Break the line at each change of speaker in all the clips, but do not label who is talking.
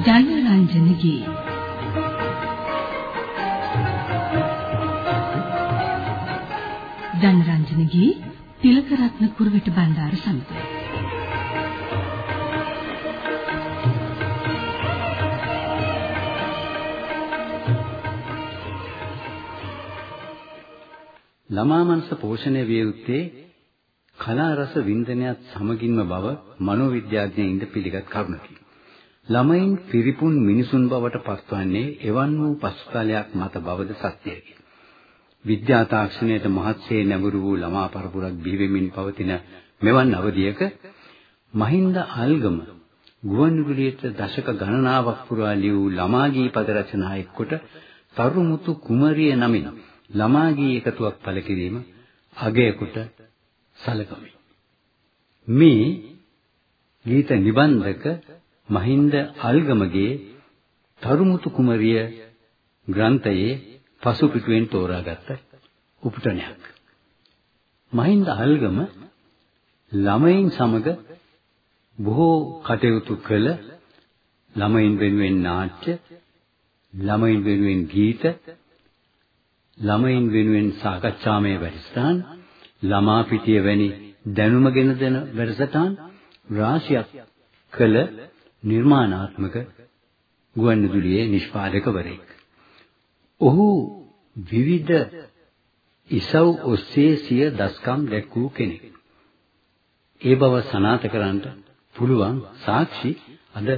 ජයරංජනගේ ජනරංජනගේ තිලකරත්න කුරුවිට බණ්ඩාර සමඟ
ළමා මනස පෝෂණය විය යුත්තේ කලා රස වින්දනයත් සමගින්ම බව මනෝවිද්‍යාඥයින්ද පිළිගත් කරුණකි. ළමයින් පිරිපුන් මිනිසුන් බවට පත්වන්නේ එවන් වූ පසුතලයක් මත බවද සත්‍යයකි. විද්‍යා තාක්ෂණයට මහත්සේ නැඹුරු වූ ළමා පරපුරක් බිහිවෙමින් පවතින මෙවන් අවධියක මහින්ද අල්ගම ගුවන්විදුලියට දශක ගණනාවක් පුරා ලියූ ළමා ගී පද රචනා එක්කොට තරුමුතු කුමරිය නමින් ළමා ගී එකතුවක් පළ කිරීම අගයකට සැලකමි. මේ ගීත නිබන්ධක මහින්ද අල්ගමගේ තරුමුතු කුමරිය ග්‍රන්ථයේ පසු පිටුවෙන් තෝරාගත්ත උපුටනයක්. මහින්ද අල්ගම ළමයින් සමග බොහෝ කටයුතු කළ ළමයින් වෙනුවෙන් නාට්‍ය ළමයින් වෙනුවෙන් ගීත ළමයින් වෙනුවෙන් සාකච්ඡාමය වැඩසටහන් ළමා පිටිය වැනි දැනුමගෙන දෙන වැඩසටහන් රාශියක් කළ නිර්මාණාත්මක ගුවන්විදුලියේ නිෂ්පාදකවරයෙක්. ඔහු විවිධ ඉසව් ඔස්සේ සිය දස්කම් දැක්වූ කෙනෙක්. ඒ බව සනාථ කරන්න පුළුවන් සාක්ෂි අද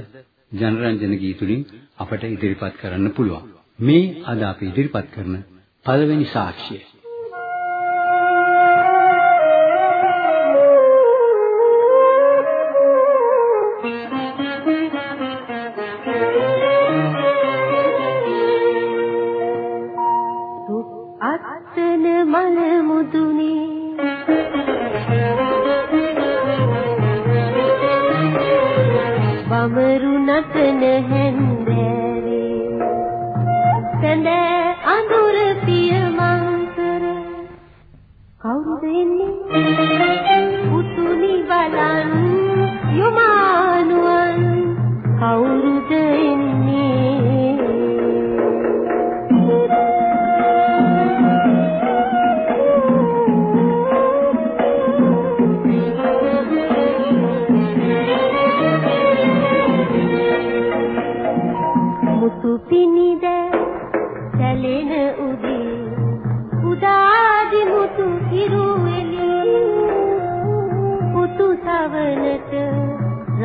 ජනරන්ජන ගීතුලින් අපට ඉදිරිපත් කරන්න පුළුවන්. මේ අද අපි ඉදිරිපත් කරන පළවෙනි සාක්ෂිය.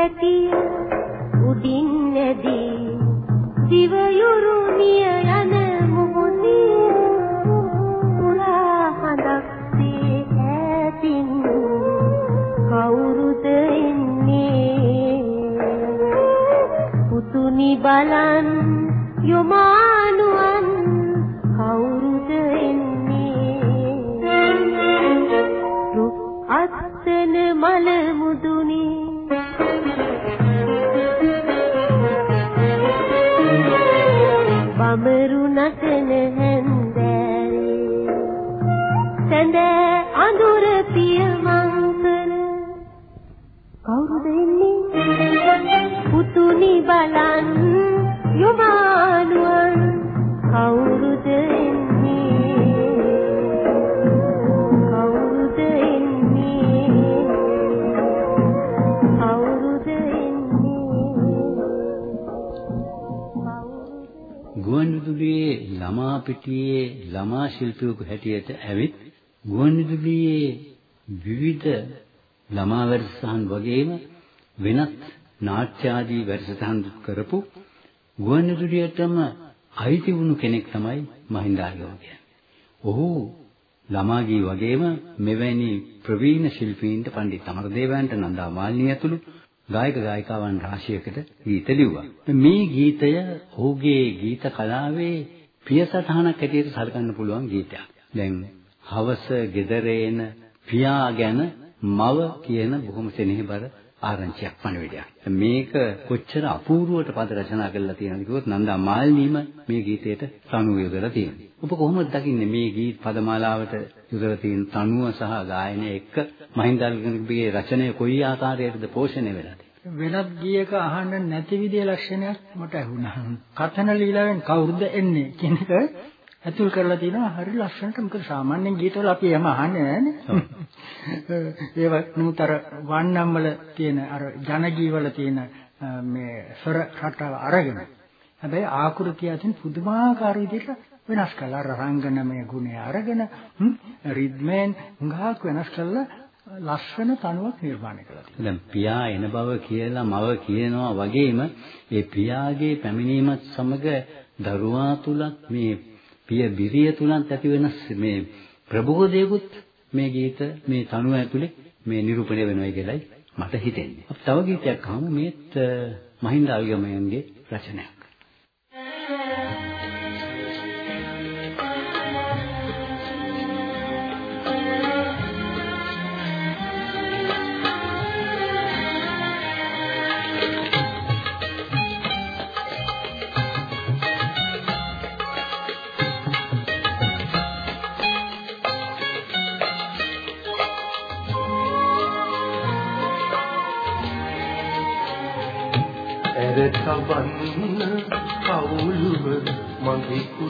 වැටිය උඩින් නැදී දිවයුරු මිය යන මොහොතේ පුරා හඳක්සේ ඈතින් කවුරුද එන්නේ? පුතුනි බලන් යොමානුවන් මුනි බලන් යුමානුවන් කවුරුද ගුවන්විදුලියේ
ළමා පිටියේ ළමා ශිල්පියෙකු හැටියට ඇවිත් ගුවන්විදුලියේ විවිධ ළමා වැඩසටහන් වගේම වෙනත් නාට්‍ය ආදී වැඩසටහන් කරපු ගුවන්විදුලියටම අයිති වුණු කෙනෙක් තමයි මහින්දායෝ කියන්නේ. ඔහු ළමාගේ වගේම මෙවැනි ප්‍රවීණ ශිල්පීන්ට පණ්ඩිත අමරදේවයන්ට නන්දා මාලිනී ඇතුළු ගායක ගායිකාවන් රාශියකට ගීත ලිව්වා. මේ ගීතය ඔහුගේ ගීත කලාවේ පියසටහනක් හැටියට සලකන්න පුළුවන් ගීතයක්. දැන් හවස ගෙදරේන පියා ගැන මව කියන බොහොම සෙනෙහබර ආරංචියක් පණවිඩයක්. මේක කොච්චර අපූර්වවට පද රචනා කරලා තියෙනවද කිව්වොත් නන්දා මාල්නීම මේ ගීතයට තනුව යොදලා තියෙනවා. ඔබ කොහොමද දකින්නේ මේ ගීත පදමාලාවට යොදලා තියෙන තනුව සහ ගායනය එක්ක මහින්ද අල්ගන්ගේ රචනය කොයි ආකාරයකටද පෝෂණය වෙලා
වෙනත් ගීයක අහන්න නැති විදිහේ ලක්ෂණයක් මට ඇහුණා. කතන ලීලාවෙන් කවුරුද එන්නේ කියන එක ඇතුල් කරලා තිනවා හරි ලස්සනට මොකද සාමාන්‍යයෙන් ගීතවල අපි එහෙම අහන්නේ නැහැනේ. ඒවා නමුත් අර වන්නම් වල තියෙන අර ජනගී වල තියෙන මේ ස්වර රටාව අරගෙන හැබැයි ආකෘතිය අතින් පුදුමාකාර විදිහට වෙනස් කළා. රංගනමය ගුණය අරගෙන රිද්මෙන් හුඟක් වෙනස් කළා ලස්සන තනුවක් නිර්මාණය කළා.
දැන් පියා එන බව කියලා මව කියනවා වගේම ඒ පියාගේ පැමිණීමත් සමග දරුවා තුලත් මේ පිය බිරිය තුලත් ඇති වෙන මේ ප්‍රබෝධයකුත් මේ ගීත මේ තනුව ඇතුලේ මේ නිරූපණය වෙනවා කියලායි මට හිතෙන්නේ. අපි තව ගීතයක් අහමු මේත් මහින්ද අල්ගමයන්ගේ රචනයක්.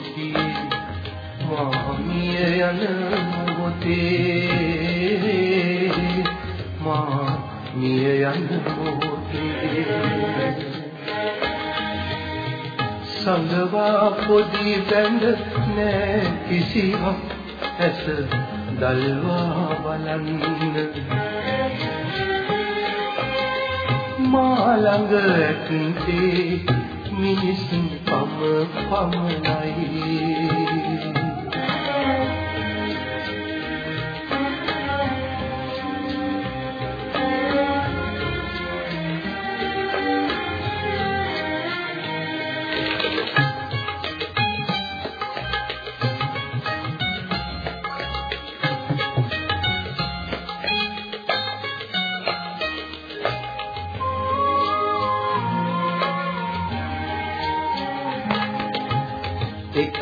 මගේ කුටියේ මාමිය යන මොහොතේ මා මිය යන මොහොතේ සංගවා පොඩි බැඳ නෑ කිසිවක් ඇස දල්වා බලන්න. මා ළඟ ඇත්තේ මිනිසුන් පම පමණයි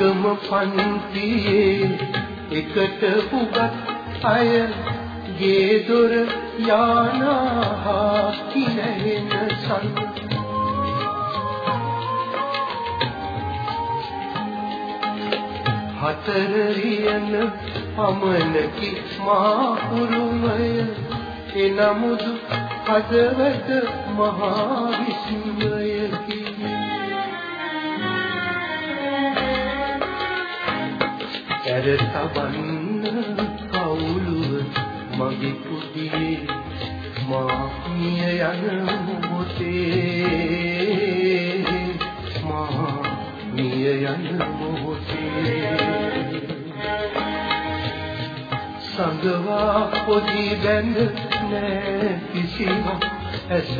එකම පන්තියේ එකට උගත් අය ගේ දොර යානා කිනෙන සන් හතර රියන පමණකි මා උරුමය එනමුදු හදවත මහා විස්මයකි ඇර තබන්න කවුළුව මගේ කුටියේ මා මිය යන මොහොතේ මා මිය යන මොහොතේ සංගවා පොඩි බැඳ නෑ කිසිවක් ඇස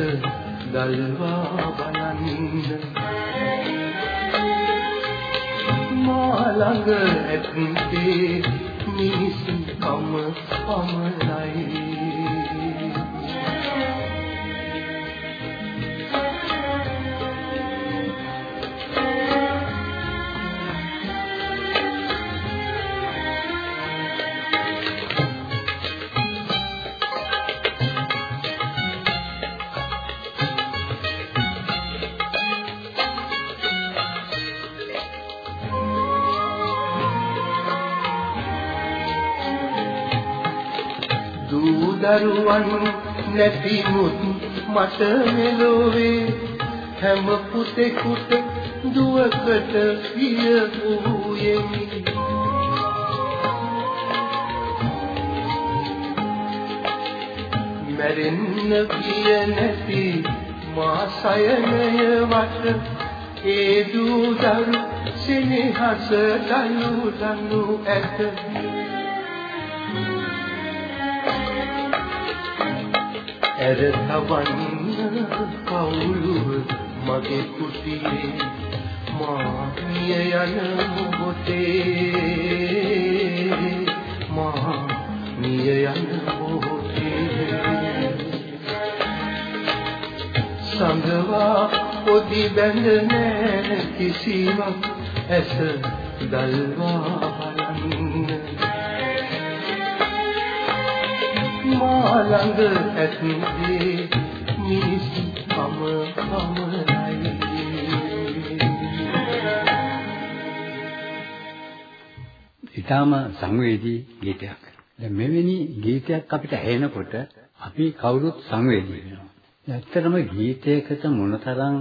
දල්වා බලන්න. ළඟ ඇත්තේ මිනිසුන් කම පමණයි. දරුවන් නැතිමුත් මට මෙලොවේ හැම පුතෙකුට දුවකට විය වූ උයමි මැරෙන්න ගිය නැති මා සයනය වට ඒ දූ දරු සෙනෙහස දනු දනු ඇත. ඇර තවන්න කවුළුව මගේ කුටියේ මා මිය යන මොහොතේ මා මිය යන මොහොතේ සංගවා පොදි බැඳ නැ කිසිවක් ඇස දල්වා මා ළඟ ඇතිදී මිනිස් කම කමයි
ඊටාම සංවේදී ගීතයක්. දැන් මෙවැනි ගීතයක් අපිට ඇහෙනකොට අපි කවුරුත් සංවේදී වෙනවා. ඇත්තටම ගීතයකට මොනතරම්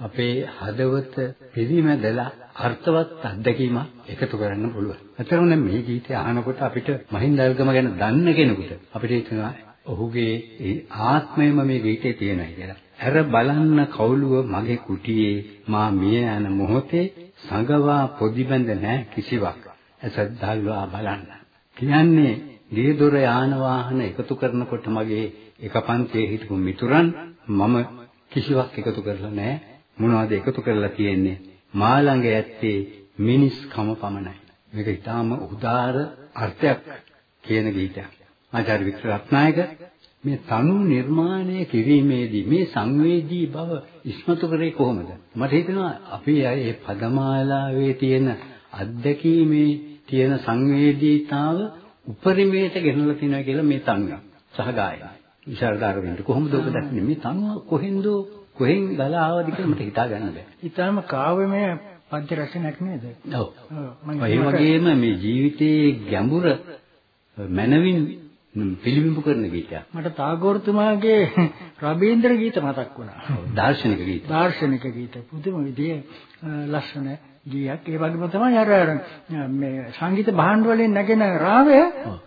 අපේ හදවත පිරිමැදලා අර්ථවත් අත්දැකීමක් එකතු කරන්න පුළුවන්. ඇත්තටම දැන් මේ ගීතය අහනකොට අපිට මහින්ද අල්ගම ගැන දන්න කෙනෙකුට අපිට හිතෙනවා ඔහුගේ ඒ ආත්මයම මේ ගීතේ තියෙනවා කියලා. හැර බලන්න කවුළුව මගේ කුටියේ මා මිය යන මොහොතේ සංගවා පොදි බඳ නැහැ කිසිවක්. ඇසද්දල්වා බලන්න. කියන්නේ ගේ දොර යාන වාහන එකතු කරනකොට මගේ එක පන්තියේ හිටපු මිතුරන් මම කිසිවක් එකතු කරලා නැහැ. මොනවද එකතු කරලා තියෙන්නේ? මා ළඟ ඇත්තේ මිනිස්කම පමණයි. මේක ඊටාම උදාර අර්ථයක් කියන ගීතයක්. ආචාර්ය වික්ටර් රත්නායක මේ තනු නිර්මාණය කිරීමේදී මේ සංවේදී බව ඉස්මතු කරේ කොහොමද? මට හිතෙනවා අපි මේ පදමාලාවේ තියෙන අත්දැකීමේ තියෙන සංවේදීතාව උපරිමයට ගෙනලා තිනවා කියලා මේ තනුව සහ ගායන. විශාරදාරවින්ද කොහොමද ඔබ දන්නේ මේ තනුව කොහෙන්ද කොහෙන් ගලා ආවද කියලා මට හිතා ගන්න බෑ.
ඊටම කාව්‍යමය පද්‍ය රචනයක් නේද?
ඔව්. ඒ වගේම මේ ජීවිතයේ ගැඹුර මනවින් පිළිබිඹු කරන ගීතයක්.
මට තාගෝර්තුමාගේ රබීන්ද්‍ර ගීත මතක් වුණා.
දාර්ශනික ගීත.
දාර්ශනික ගීත. පුදුම විදිහේ ලස්සන ගීයක්. ඒ වගේම තමයි අර මේ සංගීත භාණ්ඩ වලින් නැගෙන රාවය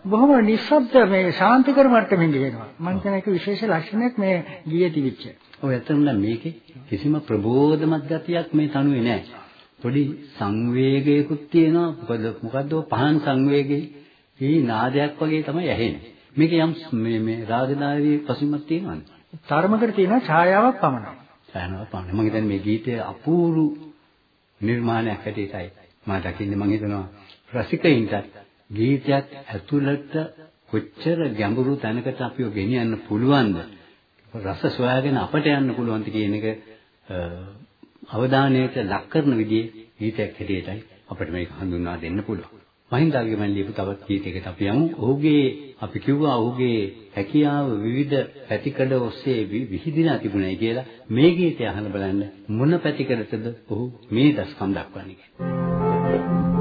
බොහොම නිස්සබ්ද මේ ශාන්තිකර මට්ටමින් ගේනවා. මම කියන එක විශේෂ ලක්ෂණයක් මේ ගීයේ තිබිච්ච.
ඔය ඇත්තටම නම් මේකේ කිසිම ප්‍රබෝධමත් ගතියක් මේ තනුවේ නැහැ. පොඩි සංවේගයකුත් තියෙනවා. මොකද මොකද්ද පහන් සංවේගයේ මේ නාදයක් වගේ තමයි ඇහෙන්නේ. මේකේ යම් මේ මේ රාගදාරී පසුබිමක් තියෙනවද?
තරමකට තියෙනවා ඡායාවක් පමණයි.
ඡායාවක් පමණයි. මම හිතන්නේ මේ ගීතය අපූර්ව නිර්මාණයක් හැටියටයි මම දකින්නේ මම හිතනවා රසිකයින්ට ගීතයක් ඇතුළත කොච්චර ගැඹුරු තැනකට අපිව ගෙනියන්න පුළුවන්ද රස සොයාගෙන අපට යන්න පුළුවන්ද කියන එක අවධානයට ලක් කරන විදිහේ ගීතයක් හැටියටයි අපිට මේක හඳුන්වා දෙන්න පුළුවන්. මහින්දාගේ මම ලියපු තවත් ගීතයකට අපි යමු. ඔහුගේ අපි කිව්වා ඔහුගේ හැකියාව විවිධ පැතිකඩ ඔස්සේ විහිදිනා තිබුණයි කියලා. මේ ගීතය අහලා බලන්න මොන පැතිකඩටද ඔහු මේ දස්කම් දක්වන්නේ කියලා.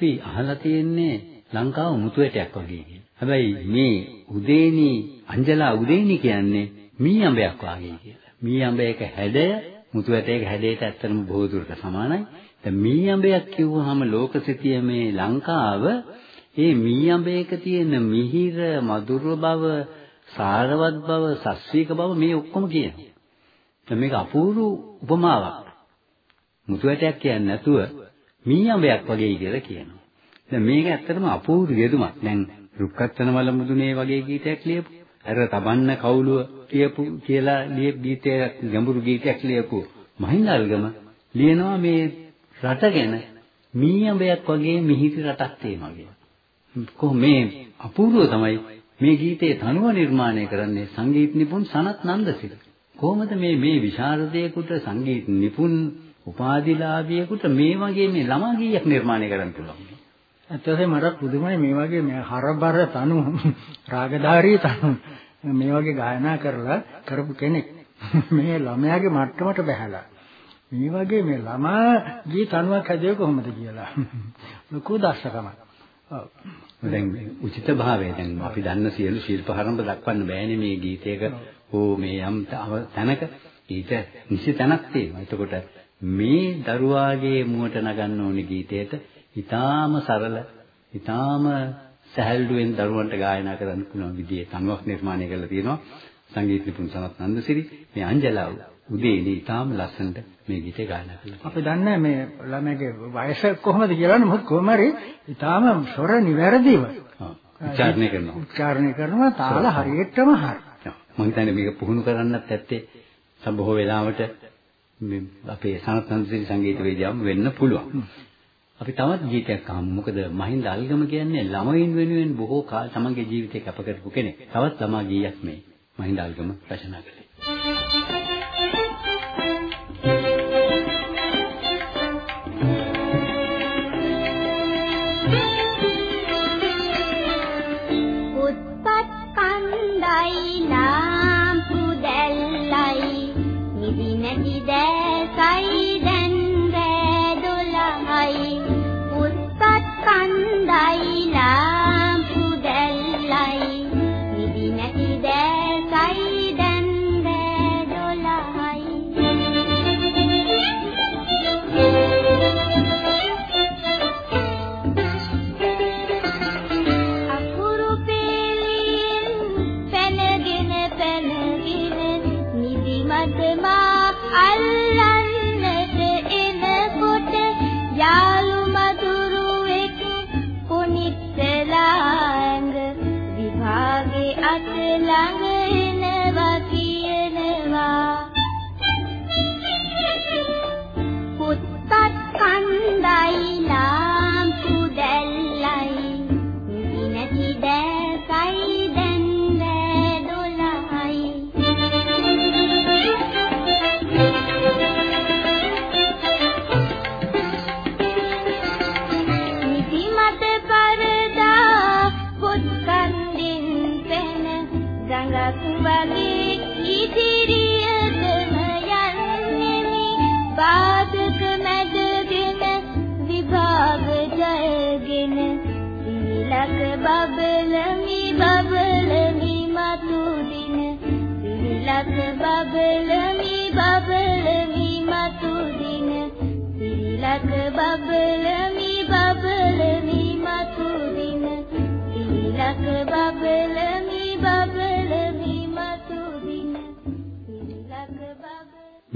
අපි අහලා තියෙන්නේ ලංකාව මුතුවැටයක් වගේ කියලා. හැබැයි මේ උදේනි අංජලා උදේනි කියන්නේ මී අඹයක් වගේ කියලා. මී අඹයක හැඩය මුතුවැටයක හැඩයට ඇත්තටම බොහෝ දුරට සමානයි. දැන් මී අඹයක් කිව්වහම ලෝකසිතිය මේ ලංකාව ඒ මී අඹයක තියෙන මිහිර මధుර බව, සාරවත් බව, සස්වික බව මේ ඔක්කොම කියනවා. දැන් මේක අපූර්ව උපමාවක්. මුතුවැටයක් කියන්නේ නැතුව මී අඹයක් වගේ කියලා කියනවා. දැන් මේක ඇත්තටම අපූර්ව යෙදුමක්. දැන් රුක්කත්තන වල මුදුනේ වගේ ගීතයක් ලියපු. අර තබන්න කවුළුව කියපු කියලා ලියපු ගීතයක් ගැඹුරු ගීතයක් ලියපු මහින්දල්ගම ලියනවා මේ රට ගැන මී අඹයක් වගේ මිහිරි රටක් තියෙනවා කියලා. කොහොම මේ අපූර්ව තමයි මේ ගීතයේ තනුව නිර්මාණය කරන්නේ සංගීත නිපුන් සනත් නන්දසිරි. කොහොමද මේ මේ විශාරදයෙකුට සංගීත නිපුන් උපාධිලාභියෙකුට මේ වගේ මේ ළමා ගීයක් නිර්මාණය කරන්න පුළුවන්.
ඇත්තටම මට පුදුමයි මේ වගේ මේ හරබර තනු රාගධාරී තනු මේ වගේ ගායනා කරලා කරපු කෙනෙක් මේ ළමයාගේ මට්ටමට බහැලා මේ වගේ මේ ළමා ගී තනුවක් හැදුවේ කොහොමද කියලා ලොකු දර්ශකමක්. ඔව්.
දැන් උචිත භාවය දැන් අපි දන්න සියලු ශිල්ප හරඹ දක්වන්න බෑනේ මේ ගීතයක ඕ මේ යම් තැනක ඊට නිසි තැනක් තියෙනවා. එතකොට මේ දරුවාගේ මුවට නගන්න ඕනේ ගීතයට ඊටාම සරල ඊටාම සැහැල්ලුවෙන් දරුවන්ට ගායනා කරන්න පුළුවන් විදිහේ තනුවක් නිර්මාණය කරලා තියෙනවා සංගීත නිපුන් සනත් නන්දසිරි මේ අංජලාව උදේදී ඊටාම ලස්සනට මේ ගීතය ගායනා කළා.
අපි දන්නේ මේ ළමයාගේ වයස කොහොමද කියලා මොකද කොහොම හරි ඊටාම ස්වර නිවැරදිව.
උච්චාරණය කරනවා.
උච්චාරණය කරනවා තාල හරියටම හරි.
මම හිතන්නේ මේක පුහුණු කරන්නත් ඇත්තේ සම්බොහෝ වෙලාවට අපේ සනත් නන්දසිරි සංගීත වේදිකාවම වෙන්න පුළුවන්. අපි තවත් ගීතයක් අහමු. මොකද මහින්ද අල්ගම කියන්නේ ළමයින් වෙනුවෙන් බොහෝ කාල තමන්ගේ ජීවිතය කැප කරපු කෙනෙක්. තවත් ළමා ගීයක් මේ මහින්ද අල්ගම රචනා කළේ.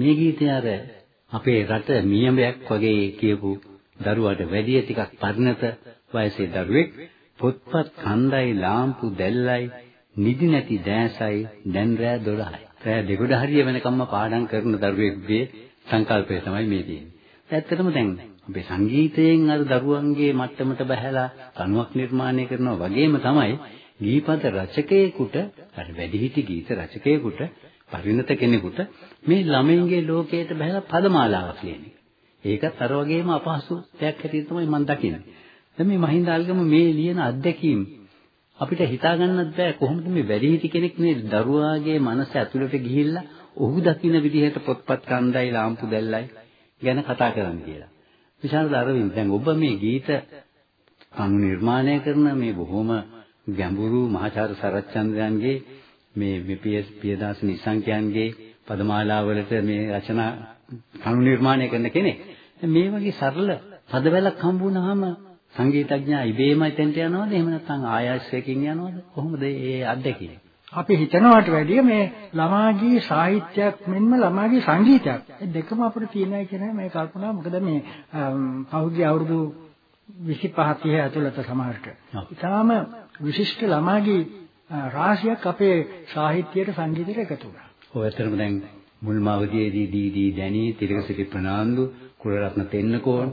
මේ ගීතය අර අපේ රට මියඹයක් වගේ කියපු දරුවාට වැඩිය ටිකක් පරිණත වයසේ දරුවෙක් පොත්පත් කන්දයි ලාම්පු දැල්ලයි නිදි නැති දැසයි දැන් රෑ 12යි. රෑ දෙගොඩ හරිය වෙනකම්ම පාඩම් කරන දරුවෙකුගේ සංකල්පය තමයි මේ තියෙන්නේ. ඇත්තටම දැන් අපේ සංගීතයෙන් අර දරුවන්ගේ මට්ටමට බහැලා තනුවක් නිර්මාණය කරනවා වගේම තමයි ගීපද රචකයෙකුට අර වැඩිහිටි ගීත රචකයෙකුට පරිණත කෙනෙකුට මේ ළමයින්ගේ ලෝකයට බහැලා පදමාලාවක් ලියන එක. ඒකත් අර වගේම අපහසු දෙයක් හැටියට තමයි මම දකින්නේ. දැන් මේ මහින්දාල්ගම මේ ලියන අත්දැකීම් අපිට හිතා ගන්නත් බෑ කොහොමද මේ වැඩිහිටි කෙනෙක් මේ දරුවාගේ මනස ඇතුළට ගිහිල්ලා ඔහු දකින්න විදිහට පොත්පත් කන්දයි ලාම්පු දැල්ලයි ගැන කතා කරන්නේ කියලා. විශාරද අරවින්ද දැන් ඔබ මේ ගීත කනු නිර්මාණය කරන මේ බොහොම ගැඹුරු මහාචාර්ය සරච්චන්ද්‍රයන්ගේ මේ විපියස් පියදාස නිසංකයන්ගේ පදමාලාවලට මේ රචනා කනු නිර්මාණය කරන කෙනෙක්. මේ වගේ සරල පදවැලක් හම්බ වුණාම සංගීතඥයා ඉබේම එතෙන්ට යනවද එහෙම නැත්නම් ආයාසයෙන් යනවද කොහොමද ඒ අත්දැකීම?
අපි හිතනවට වැඩිය මේ ළමාගේ සාහිත්‍යයක් මෙන්ම ළමාගේ සංගීතයක් ඒ දෙකම අපිට තියෙනවා කියන මේ කල්පනා මොකද මේ පහුගිය අවුරුදු 25 30 ඇතුළත සමහරට. ඊටාම විශිෂ්ට ළමාගේ රාශියක් අපේ සාහිත්‍යයට සංගීතයට එකතු වුණා.
ඔය ඇත්තටම දැන් මුල්ම අවධියේදී දී දී දැනී තිරකසිරි ප්‍රනාන්දු කුලරත්න තෙන්නකෝන්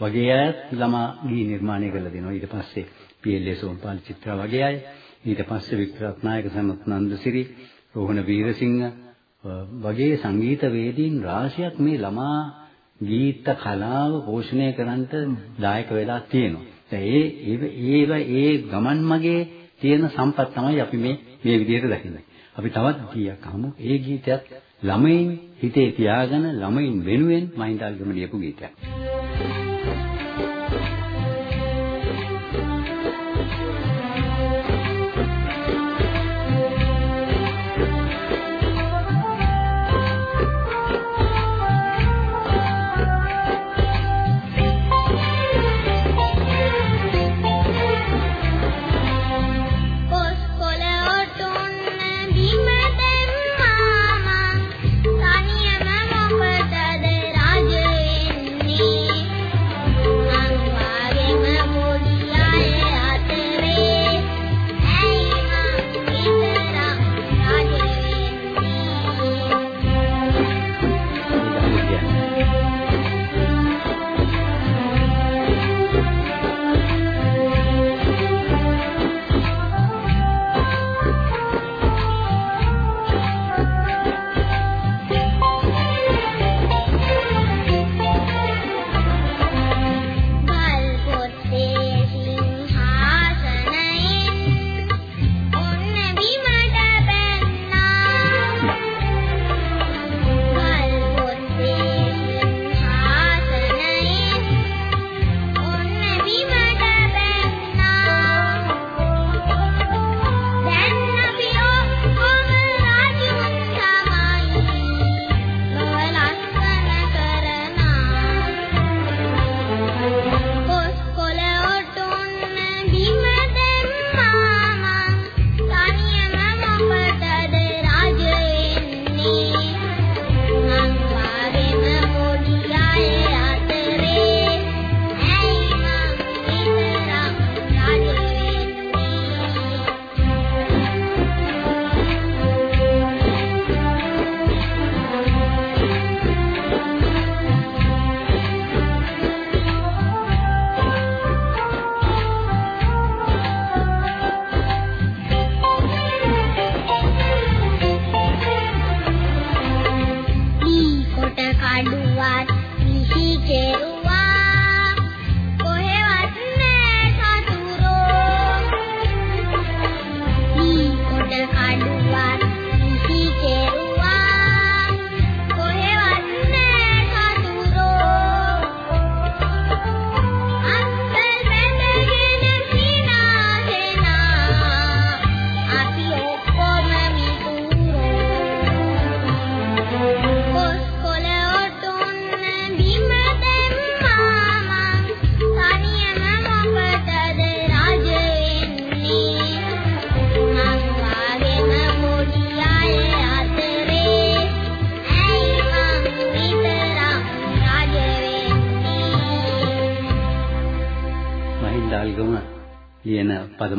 වගේ අය ළමා ගී නිර්මාණය කරලා දෙනවා. ඊට පස්සේ පීඑල්එස් සෝම්පාල් චිත්‍රා වගේ අය ඊට පස්සේ වික්ටර් රත්නායක සමත් නන්දසිරි රෝහණ වීරසිංහ වගේ සංගීත වේදීන් රාශියක් මේ ළමා ගීත කලාව පෝෂණය කරන්නට දායක වෙලා තියෙනවා. ඒ ඒ ඒ ගමන් මගේ තියෙන සම්පත් තමයි අපි මේ මේ විදිහට දකින්නේ. අපි තවත් ගීයක් අහමු. ඒ ගීතයත් ළමයින් හිතේ තියාගෙන ළමයින් වෙනුවෙන් මහින්දාල්ගම ලියපු ගීතයක්.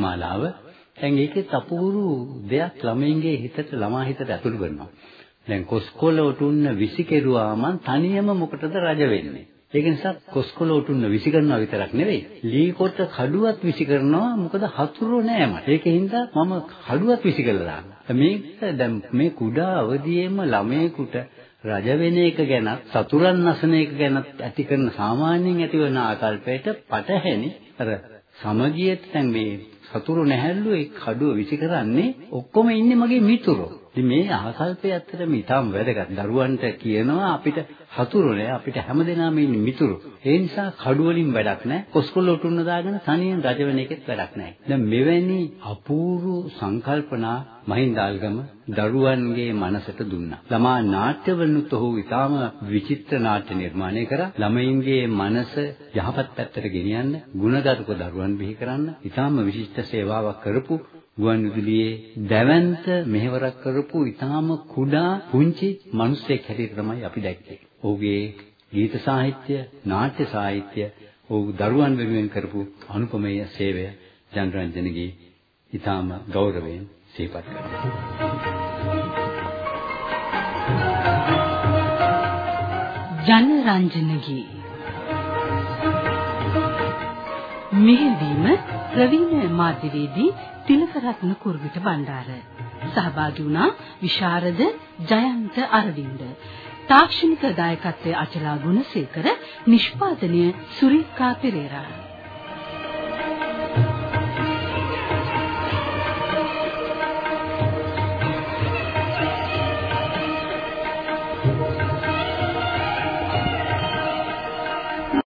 පදමාලාව. දැන් ඒකේ තපුරු දෙයක් ළමයින්ගේ හිතට ළමා හිතට ඇතුළු කරනවා. දැන් කොස්කොල උටුන්න විසි කෙරුවා මං තනියම මොකටද රජ වෙන්නේ? ඒක නිසා කොස්කොල උටුන්න විසි කරනවා විතරක් නෙවෙයි. ලී කොට කඩුවත් විසි කරනවා මොකද හතුරු නෑ මට. ඒකෙන්ද මම කඩුවත් විසි කරලා දානවා. මේක දැන් මේ කුඩා අවදියේම ළමයෙකුට රජ වෙන එක ගැන සතුරන් නසන එක ගැන ඇති කරන සාමාන්‍යයෙන් ඇතිවන ආකල්පයට පටහැනි අර සමගියට දැන් මේ සතුරු නැහැල්ලු ඒ කඩුව විසි කරන්නේ ඔක්කොම ඉන්නේ මගේ මිතුරෝ. ඉතින් මේ ආකල්පය ඇත්තටම ඊටම වැදගත්. දරුවන්ට කියනවා අපිට හතුරු නෑ අපිට හැමදෙනාම ඉන්නේ මිතුරු. ඒ නිසා කඩු වලින් වැඩක් නෑ. කොස්කොල්ල උටුන්න දාගෙන තනියෙන් රජ වෙන එකෙත් වැඩක් නෑ. දැන් මෙවැනි අපූර්ව සංකල්පනා මහින්දාල්ගම දරුවන්ගේ මනසට දුන්නා. ළමා නාට්‍යවලුත් ඔහු ඊටාම විචිත්‍ර නාට්‍ය නිර්මාණය කරා. ළමයින්ගේ මනස යහපත් පැත්තට ගෙනියන්න, ගුණගරුක දරුවන් බිහි කරන්න ඊටාම විශිෂ්ට සේවාවක් කරපු ගුවන් විදුලියේ දැවැන්ත මෙහෙවරක් කරපු ඊටාම කුඩා පුංචි මිනිසෙක් හැටියට තමයි අපි දැක්කේ. ඔහුගේ ගීත සාහිත්‍ය, නාට්‍ය සාහිත්‍ය, ඔහු දරුවන් වෙනුවෙන් කරපු අනුපමේය සේවය ජනරන්ජනගේ ඊටාම ගෞරවයෙන් සිහිපත් කරනවා.
ජනරන්ජනගේ මෙහෙවීම ප්‍රවීණ මාධ්‍යවේදී තිලකරත්න කුරුවිට බණ්ඩාර. සහභාගී වුණා විශාරද ජයන්ත අරවින්ද. තාක්ෂණික දායකත්වයේ අචලා ගුණසේකර නිෂ්පාදනය සුරිකා පෙරේරා.